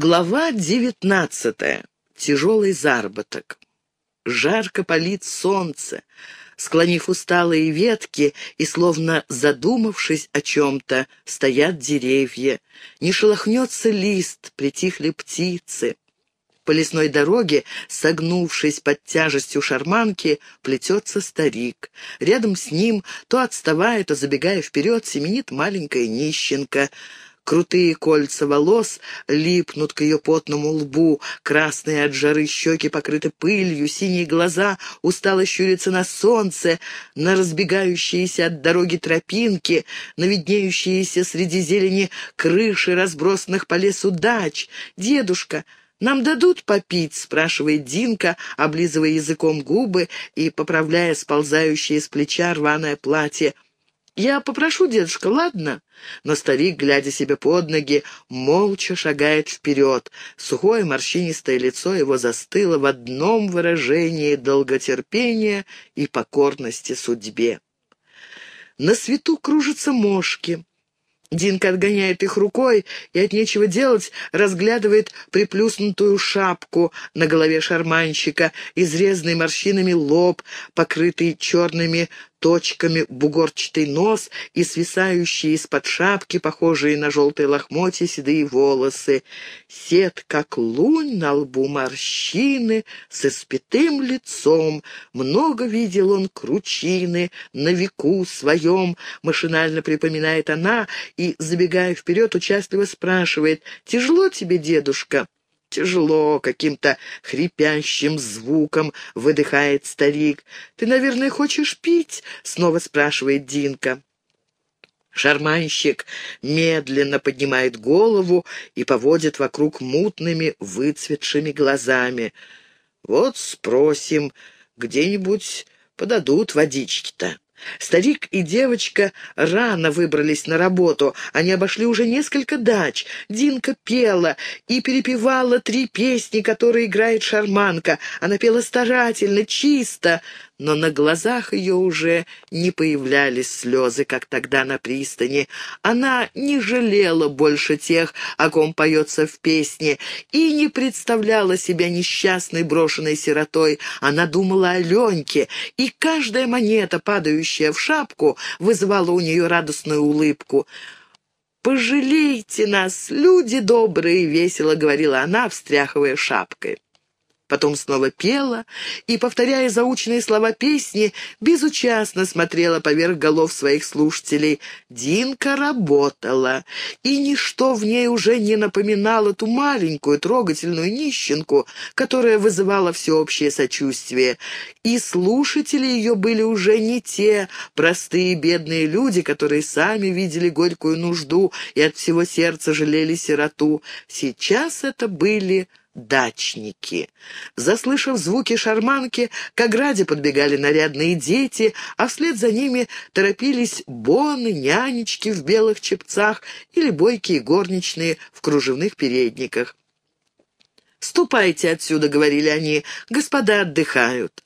Глава девятнадцатая. Тяжелый заработок. Жарко палит солнце. Склонив усталые ветки и, словно задумавшись о чем-то, стоят деревья. Не шелохнется лист, притихли птицы. По лесной дороге, согнувшись под тяжестью шарманки, плетется старик. Рядом с ним, то отставая, то забегая вперед, семенит маленькая нищенка — Крутые кольца волос липнут к ее потному лбу, красные от жары щеки покрыты пылью, синие глаза устало щурятся на солнце, на разбегающиеся от дороги тропинки, на виднеющиеся среди зелени крыши разбросанных по лесу дач. «Дедушка, «Нам дадут попить?» — спрашивает Динка, облизывая языком губы и поправляя сползающее с плеча рваное платье — «Я попрошу, дедушка, ладно?» Но старик, глядя себе под ноги, молча шагает вперед. Сухое морщинистое лицо его застыло в одном выражении долготерпения и покорности судьбе. На свету кружатся мошки. Динка отгоняет их рукой и от нечего делать разглядывает приплюснутую шапку на голове шарманщика, изрезанный морщинами лоб, покрытый черными точками бугорчатый нос и свисающие из-под шапки, похожие на желтые лохмотья, седые волосы. Сед, как лунь, на лбу морщины, с испятым лицом. Много видел он кручины на веку своем, машинально припоминает она и, забегая вперед, участливо спрашивает, «Тяжело тебе, дедушка?» Тяжело, каким-то хрипящим звуком выдыхает старик. «Ты, наверное, хочешь пить?» — снова спрашивает Динка. Шарманщик медленно поднимает голову и поводит вокруг мутными, выцветшими глазами. «Вот спросим, где-нибудь подадут водички-то». Старик и девочка рано выбрались на работу. Они обошли уже несколько дач. Динка пела и перепевала три песни, которые играет шарманка. Она пела старательно, чисто, но на глазах ее уже не появлялись слезы, как тогда на пристани. Она не жалела больше тех, о ком поется в песне, и не представляла себя несчастной брошенной сиротой. Она думала о Леньке, и каждая монета, падающая в шапку, вызывала у нее радостную улыбку. «Пожалейте нас, люди добрые!» — весело говорила она, встряхивая шапкой потом снова пела и, повторяя заученные слова песни, безучастно смотрела поверх голов своих слушателей. Динка работала, и ничто в ней уже не напоминало ту маленькую трогательную нищенку, которая вызывала всеобщее сочувствие. И слушатели ее были уже не те простые бедные люди, которые сами видели горькую нужду и от всего сердца жалели сироту. Сейчас это были дачники. Заслышав звуки шарманки, к ограде подбегали нарядные дети, а вслед за ними торопились боны, нянечки в белых чепцах или бойкие горничные в кружевных передниках. «Ступайте отсюда», — говорили они, — «господа отдыхают».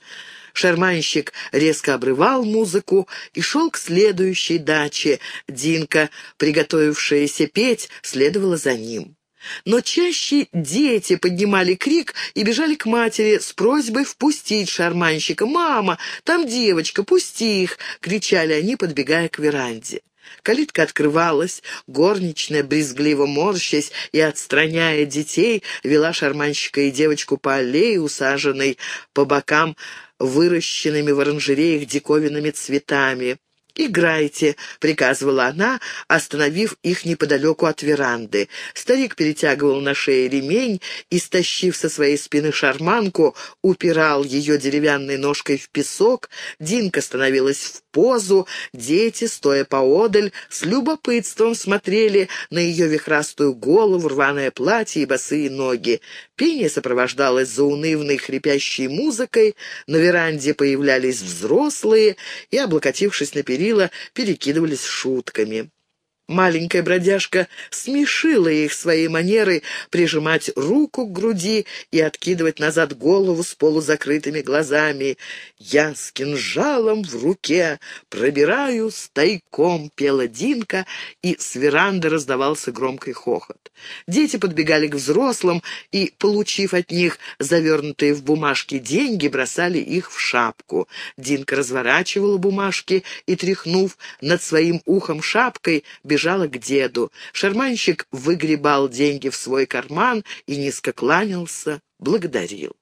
Шарманщик резко обрывал музыку и шел к следующей даче. Динка, приготовившаяся петь, следовала за ним. Но чаще дети поднимали крик и бежали к матери с просьбой впустить шарманщика. «Мама, там девочка, пусти их!» — кричали они, подбегая к веранде. Калитка открывалась, горничная, брезгливо морщась и отстраняя детей, вела шарманщика и девочку по аллее, усаженной по бокам выращенными в оранжереях диковинными цветами. «Играйте», — приказывала она, остановив их неподалеку от веранды. Старик перетягивал на шее ремень и, стащив со своей спины шарманку, упирал ее деревянной ножкой в песок. Динка становилась в позу, дети, стоя поодаль, с любопытством смотрели на ее вихрастую голову, рваное платье и босые ноги. Пение сопровождалось заунывной хрипящей музыкой, на веранде появлялись взрослые и, облокотившись на перила, перекидывались шутками. Маленькая бродяжка смешила их своей манерой прижимать руку к груди и откидывать назад голову с полузакрытыми глазами. «Я с кинжалом в руке пробираю тайком», — пела Динка, и с веранды раздавался громкий хохот. Дети подбегали к взрослым и, получив от них завернутые в бумажки деньги, бросали их в шапку. Динка разворачивала бумажки и, тряхнув над своим ухом шапкой, бежала побежала к деду. Шарманщик выгребал деньги в свой карман и низко кланялся, благодарил.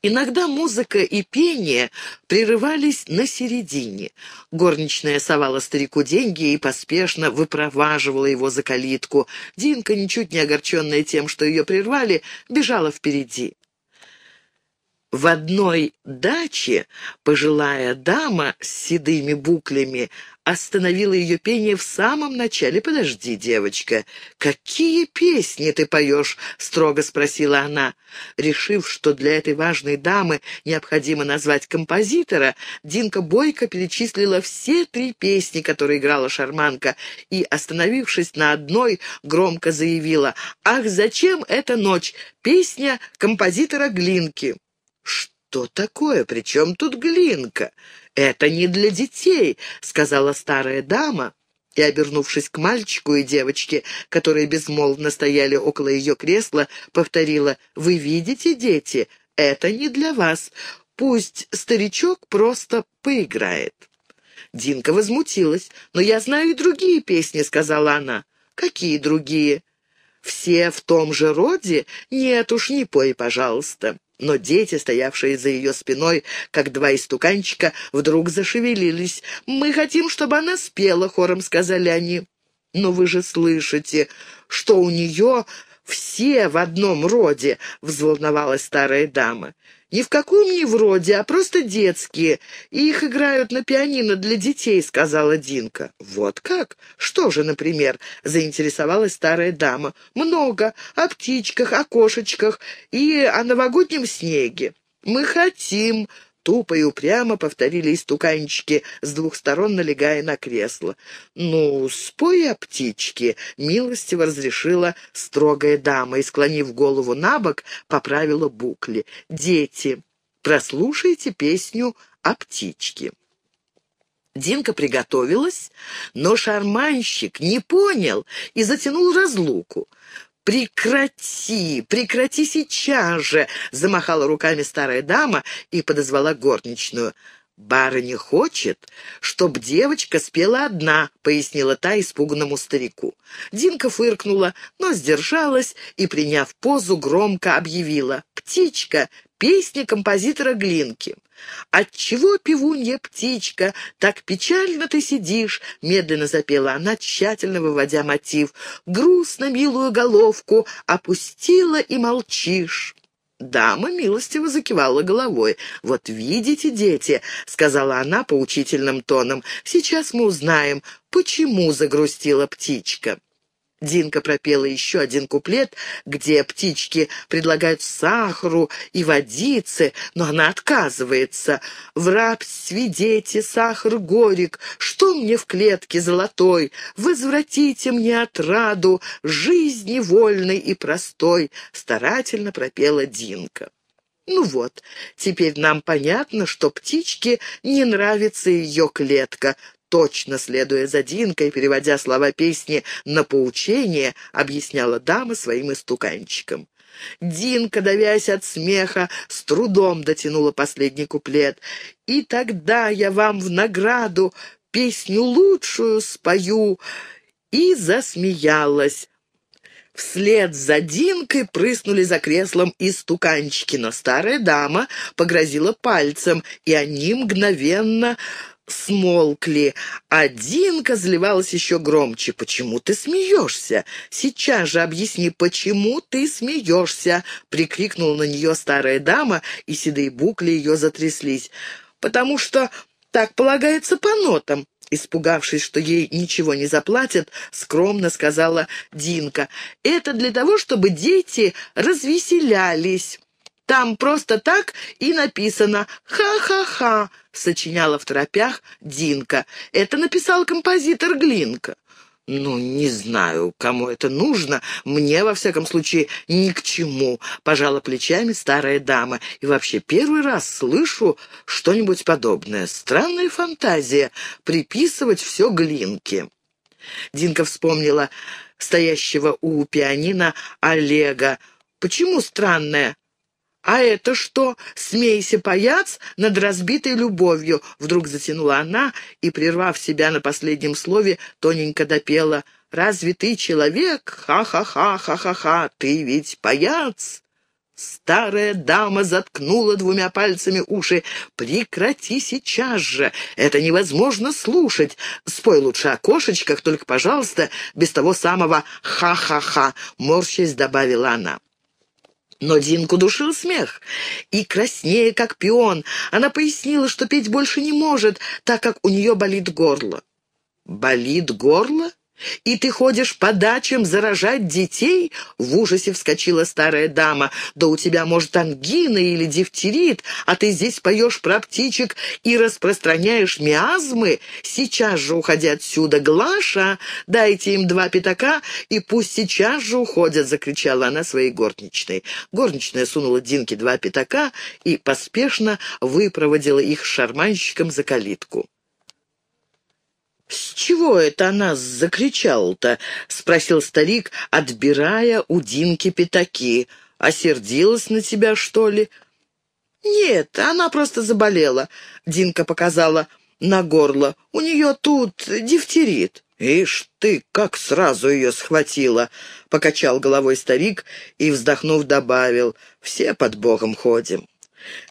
Иногда музыка и пение прерывались на середине. Горничная совала старику деньги и поспешно выпроваживала его за калитку. Динка, ничуть не огорченная тем, что ее прервали, бежала впереди. В одной даче пожилая дама с седыми буклями остановила ее пение в самом начале. «Подожди, девочка, какие песни ты поешь?» — строго спросила она. Решив, что для этой важной дамы необходимо назвать композитора, Динка Бойко перечислила все три песни, которые играла шарманка, и, остановившись на одной, громко заявила «Ах, зачем эта ночь? Песня композитора Глинки». «Что такое? Причем тут Глинка? Это не для детей», — сказала старая дама, и, обернувшись к мальчику и девочке, которые безмолвно стояли около ее кресла, повторила «Вы видите, дети, это не для вас. Пусть старичок просто поиграет». Динка возмутилась. «Но я знаю и другие песни», — сказала она. «Какие другие?» «Все в том же роде? Нет уж, не пой, пожалуйста». Но дети, стоявшие за ее спиной, как два истуканчика, вдруг зашевелились. «Мы хотим, чтобы она спела», — хором сказали они. «Но вы же слышите, что у нее все в одном роде», — взволновалась старая дама. «Ни в каком не вроде, а просто детские. Их играют на пианино для детей», — сказала Динка. «Вот как? Что же, например?» — заинтересовалась старая дама. «Много. О птичках, о кошечках и о новогоднем снеге». «Мы хотим», Тупо и упрямо повторили истуканчики, с двух сторон налегая на кресло. «Ну, спой о птичке», — милостиво разрешила строгая дама и, склонив голову на бок, поправила букли. «Дети, прослушайте песню о птичке». Динка приготовилась, но шарманщик не понял и затянул разлуку. «Прекрати! Прекрати сейчас же!» — замахала руками старая дама и подозвала горничную. «Барыня хочет, чтоб девочка спела одна», — пояснила та испуганному старику. Динка фыркнула, но сдержалась и, приняв позу, громко объявила. «Птичка! Песня композитора Глинки!» «Отчего, пивунья птичка, так печально ты сидишь?» — медленно запела она, тщательно выводя мотив. «Грустно милую головку опустила и молчишь». Дама милостиво закивала головой. «Вот видите, дети», — сказала она поучительным тоном, — «сейчас мы узнаем, почему загрустила птичка». Динка пропела еще один куплет, где птички предлагают сахару и водицы, но она отказывается. «В рабстве дети, сахар горек, что мне в клетке золотой? Возвратите мне отраду жизни вольной и простой», — старательно пропела Динка. Ну вот, теперь нам понятно, что птичке не нравится ее клетка, точно следуя за Динкой, переводя слова песни на поучение, объясняла дама своим истуканчикам. Динка, давясь от смеха, с трудом дотянула последний куплет. «И тогда я вам в награду песню лучшую спою» и засмеялась. Вслед за Динкой прыснули за креслом и стуканчики, но старая дама погрозила пальцем, и они мгновенно смолкли, а Динка заливалась еще громче. «Почему ты смеешься? Сейчас же объясни, почему ты смеешься?» — прикрикнула на нее старая дама, и седые букли ее затряслись. «Потому что так полагается по нотам». Испугавшись, что ей ничего не заплатят, скромно сказала Динка. «Это для того, чтобы дети развеселялись». Там просто так и написано «Ха-ха-ха», — сочиняла в торопях Динка. Это написал композитор Глинка. «Ну, не знаю, кому это нужно. Мне, во всяком случае, ни к чему», — пожала плечами старая дама. «И вообще первый раз слышу что-нибудь подобное. Странная фантазия — приписывать все Глинке». Динка вспомнила стоящего у пианино Олега. «Почему странная?» «А это что? Смейся, паяц, над разбитой любовью!» Вдруг затянула она и, прервав себя на последнем слове, тоненько допела. «Разве ты человек? Ха-ха-ха, ха-ха-ха, ты ведь паяц!» Старая дама заткнула двумя пальцами уши. «Прекрати сейчас же! Это невозможно слушать! Спой лучше о кошечках, только, пожалуйста, без того самого «ха-ха-ха», — морщась добавила она. Но Динку душил смех. И краснее, как пион, она пояснила, что петь больше не может, так как у нее болит горло. «Болит горло?» «И ты ходишь по дачам заражать детей?» — в ужасе вскочила старая дама. «Да у тебя, может, ангина или дифтерит, а ты здесь поешь про птичек и распространяешь миазмы? Сейчас же уходи отсюда, Глаша! Дайте им два пятака, и пусть сейчас же уходят!» — закричала она своей горничной. Горничная сунула Динке два пятака и поспешно выпроводила их шарманщиком за калитку. «С чего это она закричала-то?» — спросил старик, отбирая у Динки пятаки. «Осердилась на тебя, что ли?» «Нет, она просто заболела», — Динка показала на горло. «У нее тут дифтерит». «Ишь ты, как сразу ее схватила!» — покачал головой старик и, вздохнув, добавил. «Все под Богом ходим».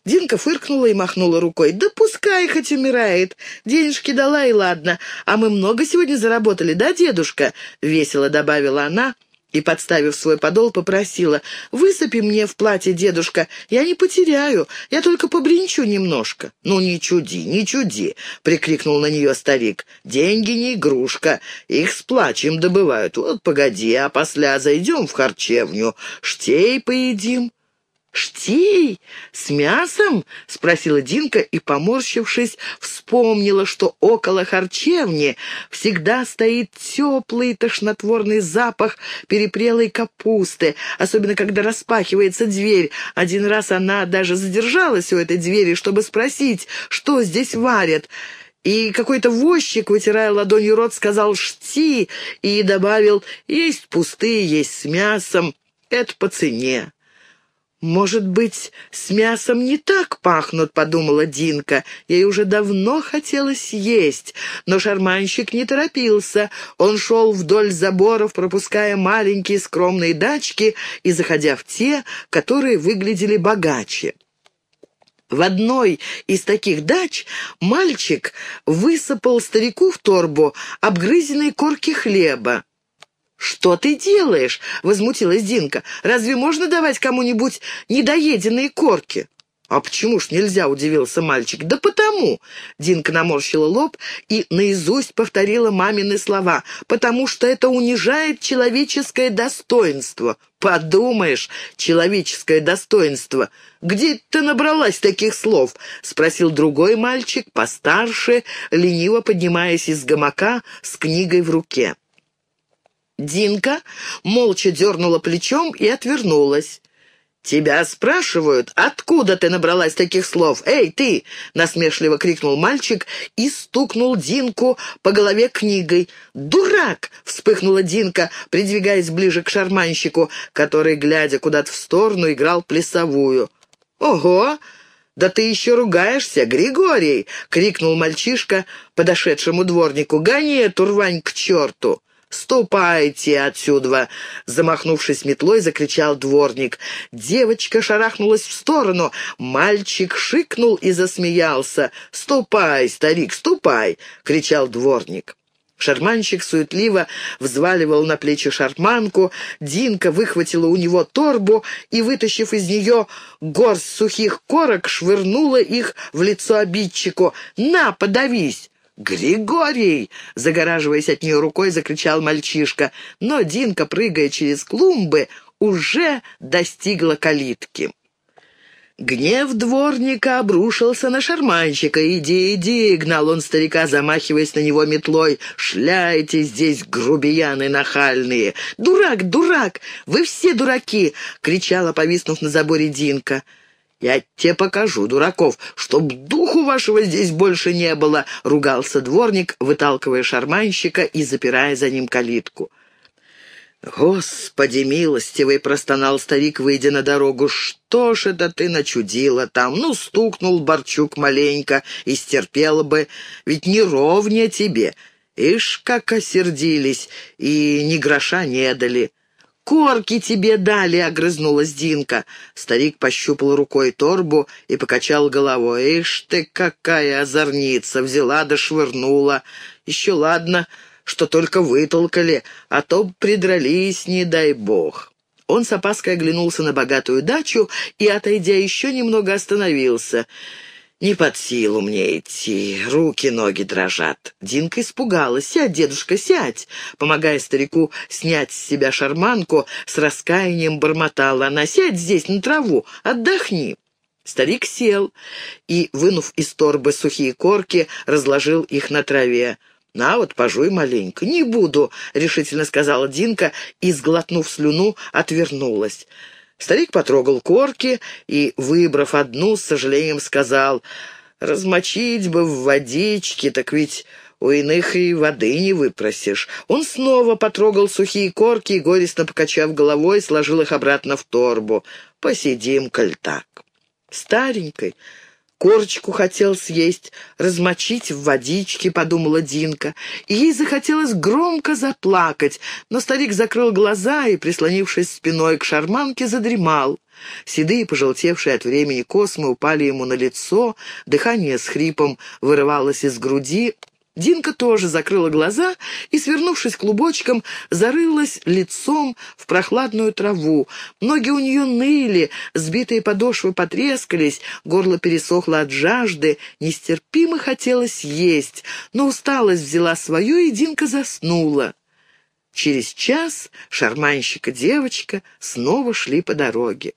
Динка фыркнула и махнула рукой. «Да пускай хоть умирает. Денежки дала и ладно. А мы много сегодня заработали, да, дедушка?» — весело добавила она и, подставив свой подол, попросила. «Высыпи мне в платье, дедушка. Я не потеряю. Я только побринчу немножко». «Ну, не чуди, не чуди!» — прикрикнул на нее старик. «Деньги не игрушка. Их с плачем добывают. Вот погоди, а после зайдем в харчевню. Штей поедим». «Штей? С мясом?» — спросила Динка и, поморщившись, вспомнила, что около харчевни всегда стоит теплый тошнотворный запах перепрелой капусты, особенно когда распахивается дверь. Один раз она даже задержалась у этой двери, чтобы спросить, что здесь варят. И какой-то возчик, вытирая ладонью рот, сказал «шти» и добавил «есть пустые, есть с мясом, это по цене». «Может быть, с мясом не так пахнут», — подумала Динка. Ей уже давно хотелось есть, но шарманщик не торопился. Он шел вдоль заборов, пропуская маленькие скромные дачки и заходя в те, которые выглядели богаче. В одной из таких дач мальчик высыпал старику в торбу обгрызенные корки хлеба. «Что ты делаешь?» — возмутилась Динка. «Разве можно давать кому-нибудь недоеденные корки?» «А почему ж нельзя?» — удивился мальчик. «Да потому!» — Динка наморщила лоб и наизусть повторила мамины слова. «Потому что это унижает человеческое достоинство». «Подумаешь, человеческое достоинство! Где ты набралась таких слов?» — спросил другой мальчик, постарше, лениво поднимаясь из гамака с книгой в руке. Динка молча дернула плечом и отвернулась. «Тебя спрашивают, откуда ты набралась таких слов? Эй, ты!» — насмешливо крикнул мальчик и стукнул Динку по голове книгой. «Дурак!» — вспыхнула Динка, придвигаясь ближе к шарманщику, который, глядя куда-то в сторону, играл плясовую. «Ого! Да ты еще ругаешься, Григорий!» — крикнул мальчишка подошедшему дворнику. «Гони эту рвань к черту!» «Ступайте отсюда!» — замахнувшись метлой, закричал дворник. Девочка шарахнулась в сторону. Мальчик шикнул и засмеялся. «Ступай, старик, ступай!» — кричал дворник. Шарманщик суетливо взваливал на плечи шарманку, Динка выхватила у него торбу и, вытащив из нее горсть сухих корок, швырнула их в лицо обидчику. «На, подавись!» «Григорий!» — загораживаясь от нее рукой, закричал мальчишка. Но Динка, прыгая через клумбы, уже достигла калитки. Гнев дворника обрушился на шарманщика. «Иди, иди!» — гнал он старика, замахиваясь на него метлой. «Шляйте здесь, грубияны нахальные!» «Дурак, дурак! Вы все дураки!» — кричала, повиснув на заборе Динка. «Я тебе покажу, дураков, чтоб духу вашего здесь больше не было!» — ругался дворник, выталкивая шарманщика и запирая за ним калитку. «Господи милостивый!» — простонал старик, выйдя на дорогу. «Что ж это ты начудила там? Ну, стукнул Борчук маленько и стерпела бы, ведь не ровня тебе. Ишь, как осердились, и ни гроша не дали». «Корки тебе дали!» — огрызнулась Динка. Старик пощупал рукой торбу и покачал головой. «Ишь ты, какая озорница!» — взяла да швырнула. «Еще ладно, что только вытолкали, а то придрались, не дай бог». Он с опаской оглянулся на богатую дачу и, отойдя еще немного, остановился. «Не под силу мне идти, руки-ноги дрожат». Динка испугалась. «Сядь, дедушка, сядь!» Помогая старику снять с себя шарманку, с раскаянием бормотала она. «Сядь здесь, на траву, отдохни». Старик сел и, вынув из торбы сухие корки, разложил их на траве. «На вот, пожуй маленько». «Не буду», — решительно сказала Динка и, сглотнув слюну, отвернулась. Старик потрогал корки и, выбрав одну, с сожалением сказал, «Размочить бы в водичке, так ведь у иных и воды не выпросишь». Он снова потрогал сухие корки и, горестно покачав головой, сложил их обратно в торбу. «Посидим, коль так». Старенькой, Корочку хотел съесть, размочить в водичке, подумала Динка. И ей захотелось громко заплакать, но старик закрыл глаза и, прислонившись спиной к шарманке, задремал. Седые, пожелтевшие от времени космы упали ему на лицо, дыхание с хрипом вырывалось из груди, Динка тоже закрыла глаза и, свернувшись клубочком, зарылась лицом в прохладную траву. Ноги у нее ныли, сбитые подошвы потрескались, горло пересохло от жажды, нестерпимо хотелось есть, но усталость взяла свое, и Динка заснула. Через час шарманщик и девочка снова шли по дороге.